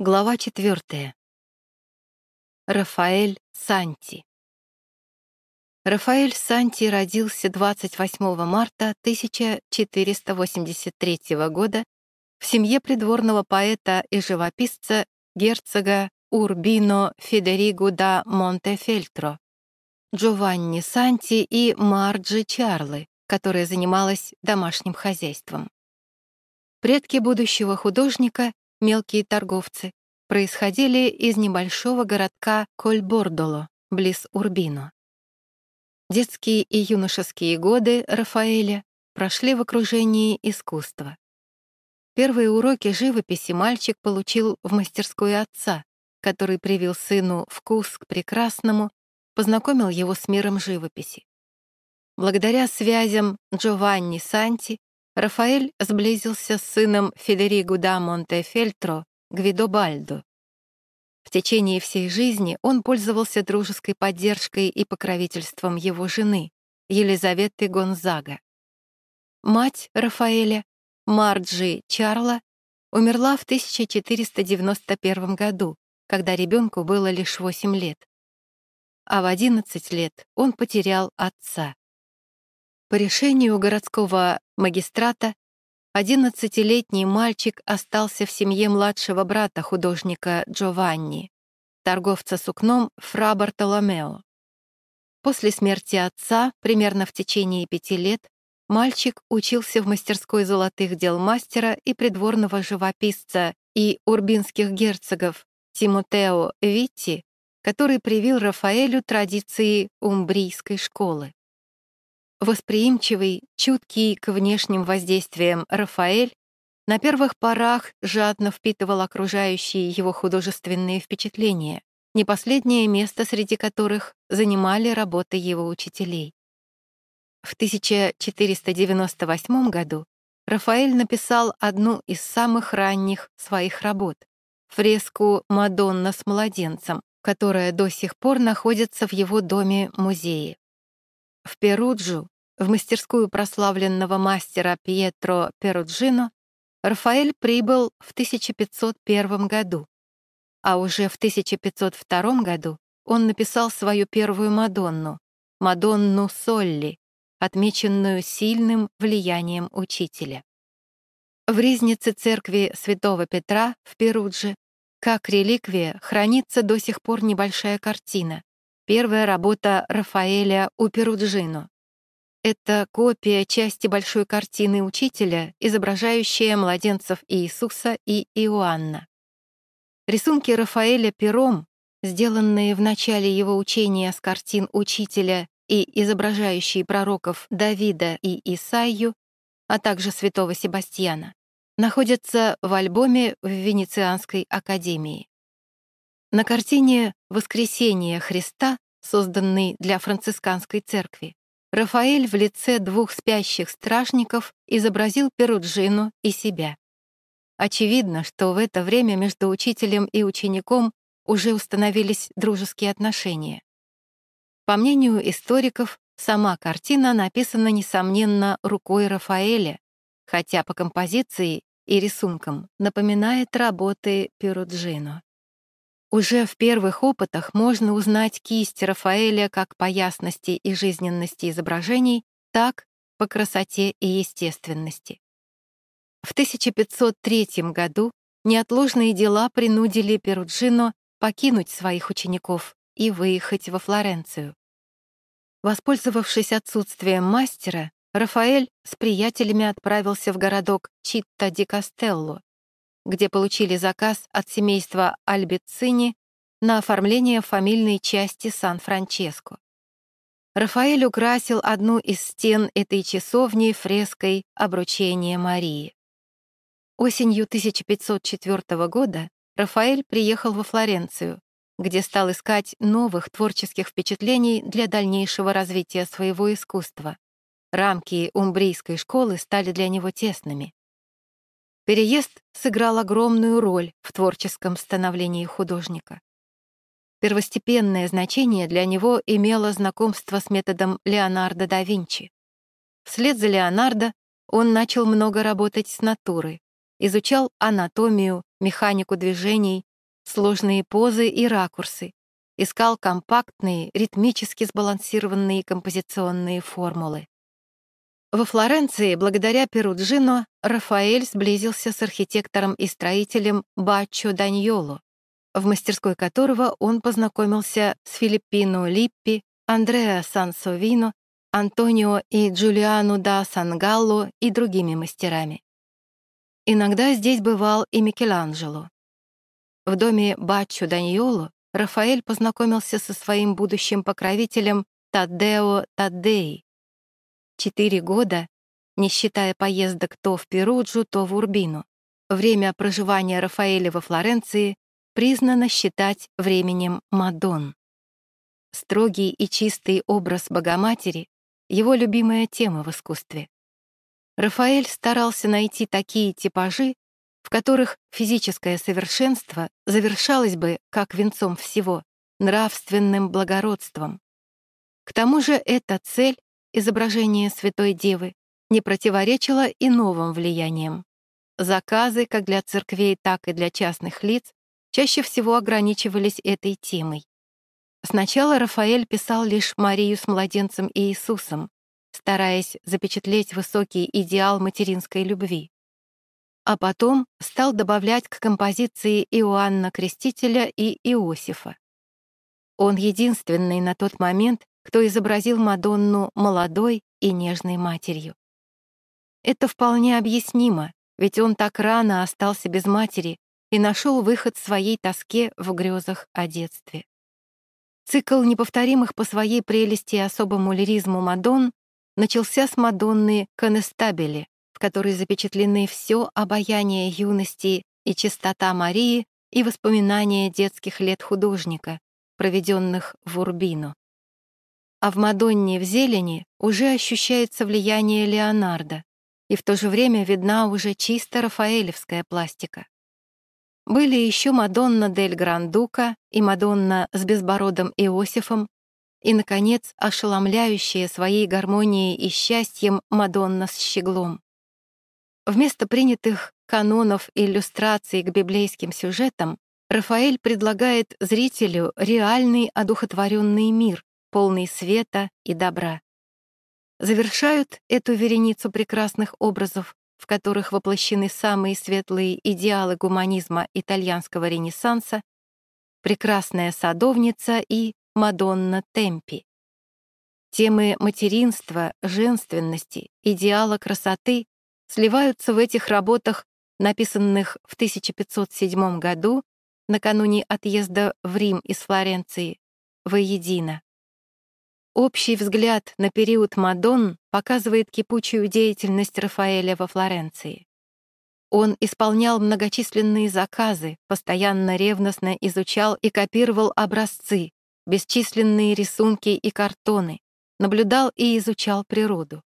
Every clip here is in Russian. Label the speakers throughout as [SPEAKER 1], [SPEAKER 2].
[SPEAKER 1] Глава четвертая. Рафаэль Санти. Рафаэль Санти родился 28 марта 1483 года в семье придворного поэта и живописца герцога Урбино Федериго да Монтефельтро, Джованни Санти и Марджи Чарлы, которая занималась домашним хозяйством. Предки будущего художника мелкие торговцы, происходили из небольшого городка Кольбордоло, близ Урбино. Детские и юношеские годы Рафаэля прошли в окружении искусства. Первые уроки живописи мальчик получил в мастерской отца, который привил сыну вкус к прекрасному, познакомил его с миром живописи. Благодаря связям Джованни Санти Рафаэль сблизился с сыном Федериго да Монтефельтро, Гвидо Бальдо. В течение всей жизни он пользовался дружеской поддержкой и покровительством его жены, Елизаветы Гонзага. Мать Рафаэля, Марджи Чарла, умерла в 1491 году, когда ребенку было лишь 8 лет. А в 11 лет он потерял отца. По решению городского магистрата 11-летний мальчик остался в семье младшего брата художника Джованни, торговца сукном Фра Бартоломео. После смерти отца, примерно в течение пяти лет, мальчик учился в мастерской золотых дел мастера и придворного живописца и урбинских герцогов Тимотео Витти, который привил Рафаэлю традиции умбрийской школы. Восприимчивый, чуткий к внешним воздействиям Рафаэль на первых порах жадно впитывал окружающие его художественные впечатления, не последнее место среди которых занимали работы его учителей. В 1498 году Рафаэль написал одну из самых ранних своих работ — фреску «Мадонна с младенцем», которая до сих пор находится в его доме-музее. В Перуджу, в мастерскую прославленного мастера Пьетро Перуджино, Рафаэль прибыл в 1501 году, а уже в 1502 году он написал свою первую Мадонну, Мадонну Солли, отмеченную сильным влиянием учителя. В ризнице церкви Святого Петра в Перудже как реликвия хранится до сих пор небольшая картина, Первая работа Рафаэля у Перуджино. Это копия части большой картины учителя, изображающая младенцев Иисуса и Иоанна. Рисунки Рафаэля пером, сделанные в начале его учения с картин учителя и изображающие пророков Давида и Исаию, а также святого Себастьяна, находятся в альбоме в Венецианской академии. На картине «Воскресение Христа», созданной для францисканской церкви, Рафаэль в лице двух спящих стражников изобразил Перуджину и себя. Очевидно, что в это время между учителем и учеником уже установились дружеские отношения. По мнению историков, сама картина написана, несомненно, рукой Рафаэля, хотя по композиции и рисункам напоминает работы Перуджино. Уже в первых опытах можно узнать кисть Рафаэля как по ясности и жизненности изображений, так по красоте и естественности. В 1503 году неотложные дела принудили Перуджино покинуть своих учеников и выехать во Флоренцию. Воспользовавшись отсутствием мастера, Рафаэль с приятелями отправился в городок Читта-ди-Кастелло, где получили заказ от семейства Альбицини на оформление фамильной части Сан-Франческо. Рафаэль украсил одну из стен этой часовни фреской «Обручение Марии». Осенью 1504 года Рафаэль приехал во Флоренцию, где стал искать новых творческих впечатлений для дальнейшего развития своего искусства. Рамки умбрийской школы стали для него тесными. Переезд сыграл огромную роль в творческом становлении художника. Первостепенное значение для него имело знакомство с методом Леонардо да Винчи. Вслед за Леонардо он начал много работать с натурой, изучал анатомию, механику движений, сложные позы и ракурсы, искал компактные, ритмически сбалансированные композиционные формулы. Во Флоренции, благодаря Перуджино, Рафаэль сблизился с архитектором и строителем Баччо Даньоло, в мастерской которого он познакомился с Филиппино Липпи, Андреа Сансовино, Антонио и Джулиану да Сангалло и другими мастерами. Иногда здесь бывал и Микеланджело. В доме Баччо Даньоло Рафаэль познакомился со своим будущим покровителем Таддео Таддеи. Четыре года, не считая поездок то в Перуджу, то в Урбину, время проживания Рафаэля во Флоренции признано считать временем Мадон. Строгий и чистый образ Богоматери — его любимая тема в искусстве. Рафаэль старался найти такие типажи, в которых физическое совершенство завершалось бы, как венцом всего, нравственным благородством. К тому же эта цель, изображение Святой Девы, не противоречила и новым влияниям. Заказы, как для церквей, так и для частных лиц, чаще всего ограничивались этой темой. Сначала Рафаэль писал лишь Марию с младенцем и Иисусом, стараясь запечатлеть высокий идеал материнской любви а потом стал добавлять к композиции Иоанна Крестителя и Иосифа. Он единственный на тот момент, кто изобразил Мадонну молодой и нежной матерью. Это вполне объяснимо, ведь он так рано остался без матери и нашел выход своей тоске в грезах о детстве. Цикл неповторимых по своей прелести и особому лиризму Мадон начался с Мадонны Конестабели, в которой запечатлены все обаяние юности и чистота Марии и воспоминания детских лет художника, проведенных в Урбино. А в «Мадонне в зелени» уже ощущается влияние Леонардо, и в то же время видна уже чисто рафаэлевская пластика. Были еще Мадонна дель Грандука и Мадонна с безбородым Иосифом, и, наконец, ошеломляющая своей гармонией и счастьем Мадонна с щеглом. Вместо принятых канонов иллюстраций к библейским сюжетам Рафаэль предлагает зрителю реальный одухотворенный мир, полный света и добра. Завершают эту вереницу прекрасных образов, в которых воплощены самые светлые идеалы гуманизма итальянского ренессанса, прекрасная садовница и Мадонна Темпи. Темы материнства, женственности, идеала красоты сливаются в этих работах, написанных в 1507 году, накануне отъезда в Рим из Флоренции, воедино. Общий взгляд на период Мадон показывает кипучую деятельность Рафаэля во Флоренции. Он исполнял многочисленные заказы, постоянно ревностно изучал и копировал образцы, бесчисленные рисунки и картоны, наблюдал и изучал природу.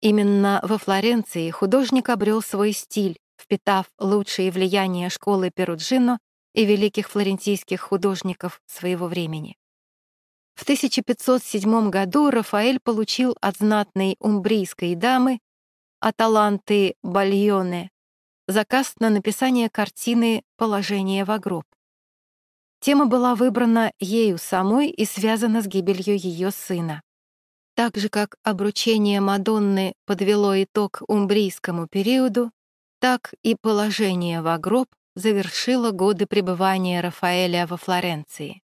[SPEAKER 1] Именно во Флоренции художник обрел свой стиль, впитав лучшие влияния школы Перуджино и великих флорентийских художников своего времени. В 1507 году Рафаэль получил от знатной умбрийской дамы Аталанты Бальоне заказ на написание картины «Положение в гроб». Тема была выбрана ею самой и связана с гибелью ее сына. Так же, как обручение Мадонны подвело итог умбрийскому периоду, так и положение в гроб завершило годы пребывания Рафаэля во Флоренции.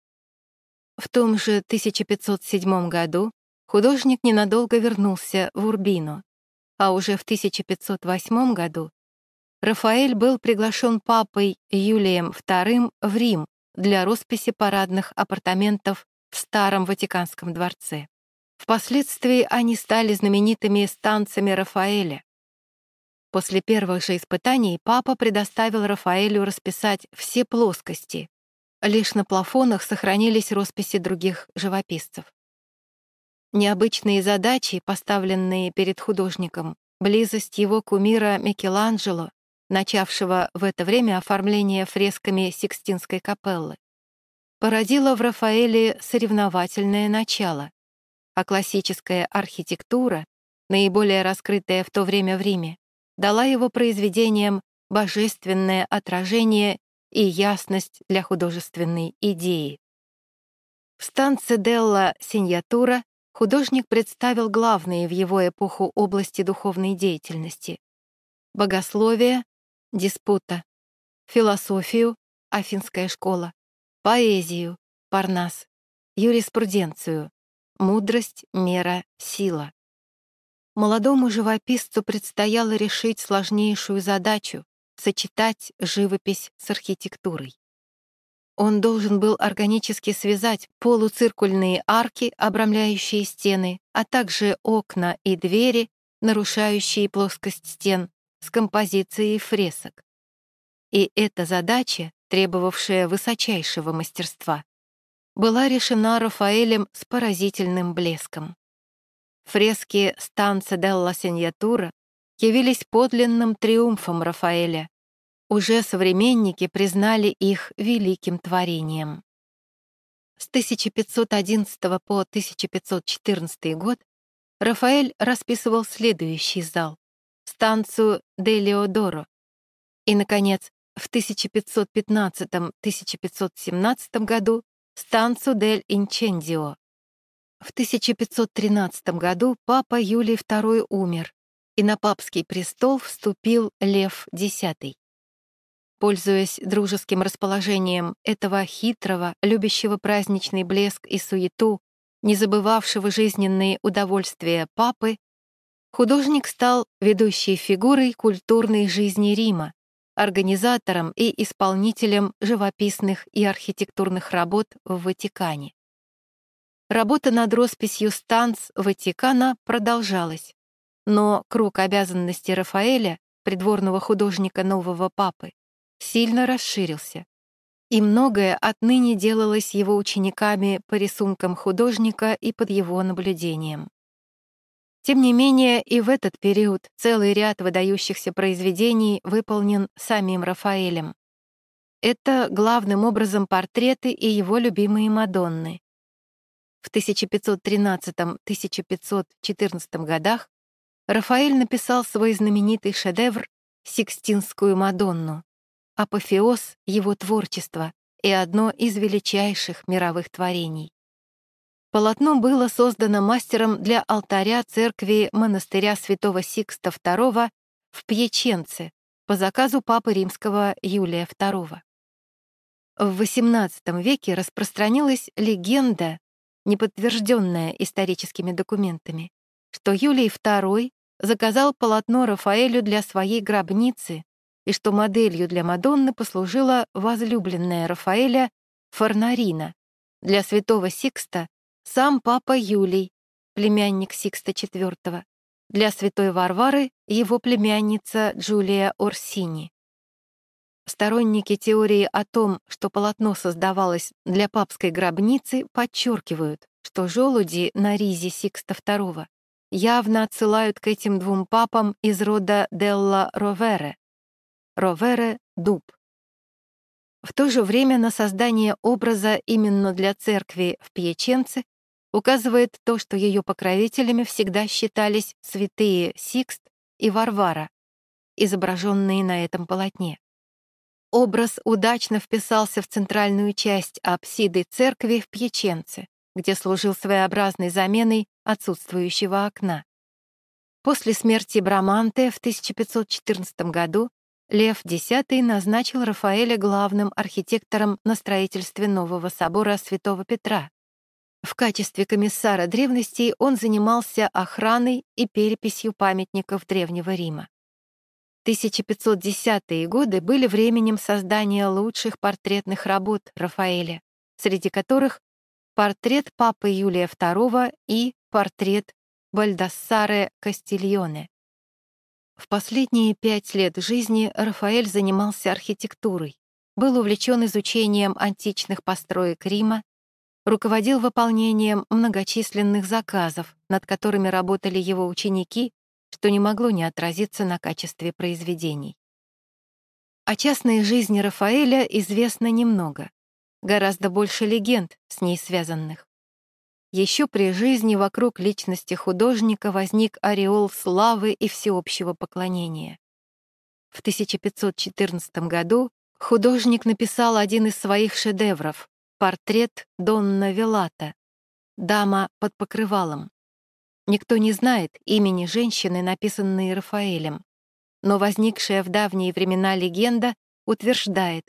[SPEAKER 1] В том же 1507 году художник ненадолго вернулся в Урбино, а уже в 1508 году Рафаэль был приглашен папой Юлием II в Рим для росписи парадных апартаментов в Старом Ватиканском дворце. Впоследствии они стали знаменитыми станциями Рафаэля. После первых же испытаний папа предоставил Рафаэлю расписать все плоскости. Лишь на плафонах сохранились росписи других живописцев. Необычные задачи, поставленные перед художником, близость его кумира Микеланджело, начавшего в это время оформление фресками Сикстинской капеллы, породила в Рафаэле соревновательное начало а классическая архитектура, наиболее раскрытая в то время в Риме, дала его произведениям божественное отражение и ясность для художественной идеи. В станце Делла Синьятура художник представил главные в его эпоху области духовной деятельности — богословие, диспута, философию, Афинская школа, поэзию, Парнас, юриспруденцию, мудрость, мера, сила. Молодому живописцу предстояло решить сложнейшую задачу — сочетать живопись с архитектурой. Он должен был органически связать полуциркульные арки, обрамляющие стены, а также окна и двери, нарушающие плоскость стен, с композицией фресок. И эта задача, требовавшая высочайшего мастерства, была решена Рафаэлем с поразительным блеском. Фрески станца Делла Синьятура явились подлинным триумфом Рафаэля, уже современники признали их великим творением. С 1511 по 1514 год Рафаэль расписывал следующий зал — станцию де Леодоро. И, наконец, в 1515-1517 году станцию дель Инчендио. В 1513 году папа Юлий II умер, и на папский престол вступил Лев X. Пользуясь дружеским расположением этого хитрого, любящего праздничный блеск и суету, не забывавшего жизненные удовольствия папы, художник стал ведущей фигурой культурной жизни Рима, организатором и исполнителем живописных и архитектурных работ в Ватикане. Работа над росписью станц Ватикана продолжалась, но круг обязанностей Рафаэля, придворного художника нового папы, сильно расширился, и многое отныне делалось его учениками по рисункам художника и под его наблюдением. Тем не менее, и в этот период целый ряд выдающихся произведений выполнен самим Рафаэлем. Это главным образом портреты и его любимые Мадонны. В 1513-1514 годах Рафаэль написал свой знаменитый шедевр «Сикстинскую Мадонну», апофеоз его творчества и одно из величайших мировых творений. Полотно было создано мастером для алтаря церкви монастыря святого Сикста II в Пьяченце по заказу папы римского Юлия II. В XVIII веке распространилась легенда, не подтвержденная историческими документами, что Юлий II заказал полотно Рафаэлю для своей гробницы и что моделью для Мадонны послужила возлюбленная Рафаэля Фарнарина, для святого Сикста сам папа Юлий, племянник Сикста IV, для святой Варвары его племянница Джулия Орсини. Сторонники теории о том, что полотно создавалось для папской гробницы, подчеркивают, что желуди на ризе Сикста II явно отсылают к этим двум папам из рода Делла Ровере, Ровере — дуб. В то же время на создание образа именно для церкви в Пьяченце указывает то, что ее покровителями всегда считались святые Сикст и Варвара, изображенные на этом полотне. Образ удачно вписался в центральную часть апсиды церкви в Пьяченце, где служил своеобразной заменой отсутствующего окна. После смерти Браманте в 1514 году Лев X назначил Рафаэля главным архитектором на строительстве нового собора Святого Петра. В качестве комиссара древностей он занимался охраной и переписью памятников Древнего Рима. 1510-е годы были временем создания лучших портретных работ Рафаэля, среди которых портрет папы Юлия II и портрет Бальдассаре Кастильоне. В последние пять лет жизни Рафаэль занимался архитектурой, был увлечен изучением античных построек Рима, руководил выполнением многочисленных заказов, над которыми работали его ученики, что не могло не отразиться на качестве произведений. О частной жизни Рафаэля известно немного, гораздо больше легенд с ней связанных. Еще при жизни вокруг личности художника возник ореол славы и всеобщего поклонения. В 1514 году художник написал один из своих шедевров — портрет Донна Велата, дама под покрывалом. Никто не знает имени женщины, написанной Рафаэлем, но возникшая в давние времена легенда утверждает,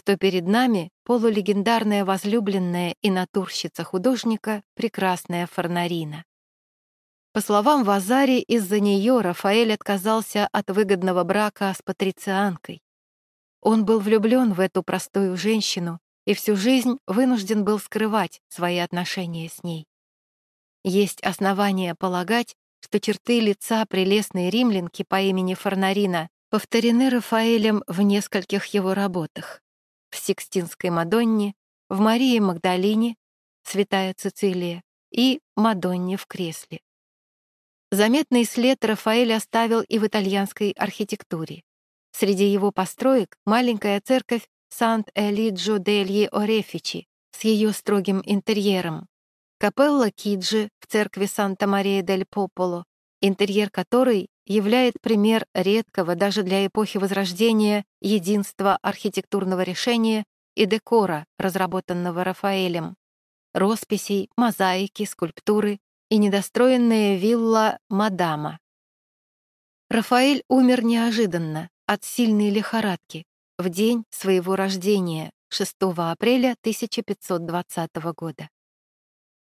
[SPEAKER 1] что перед нами полулегендарная возлюбленная и натурщица художника прекрасная Фарнарина. По словам Вазари, из-за нее Рафаэль отказался от выгодного брака с патрицианкой. Он был влюблен в эту простую женщину и всю жизнь вынужден был скрывать свои отношения с ней. Есть основания полагать, что черты лица прелестной римлянки по имени Фарнарина повторены Рафаэлем в нескольких его работах. В «Сикстинской Мадонне», в «Марии Магдалине», «Святая Цицилия» и «Мадонне в кресле». Заметный след Рафаэль оставил и в итальянской архитектуре. Среди его построек маленькая церковь Сант-Элиджо дельи Орефичи с ее строгим интерьером, капелла Киджи в церкви Санта-Мария-дель-Пополо, интерьер которой являет пример редкого даже для эпохи Возрождения единства архитектурного решения и декора, разработанного Рафаэлем, росписей, мозаики, скульптуры и недостроенная вилла Мадама. Рафаэль умер неожиданно от сильной лихорадки в день своего рождения, 6 апреля 1520 года.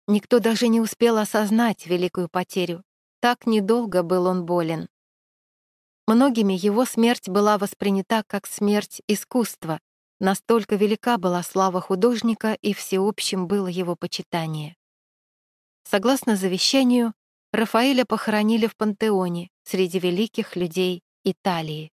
[SPEAKER 1] Никто даже не успел осознать великую потерю, так недолго был он болен. Многими его смерть была воспринята как смерть искусства, настолько велика была слава художника и всеобщим было его почитание. Согласно завещанию, Рафаэля похоронили в пантеоне среди великих людей Италии.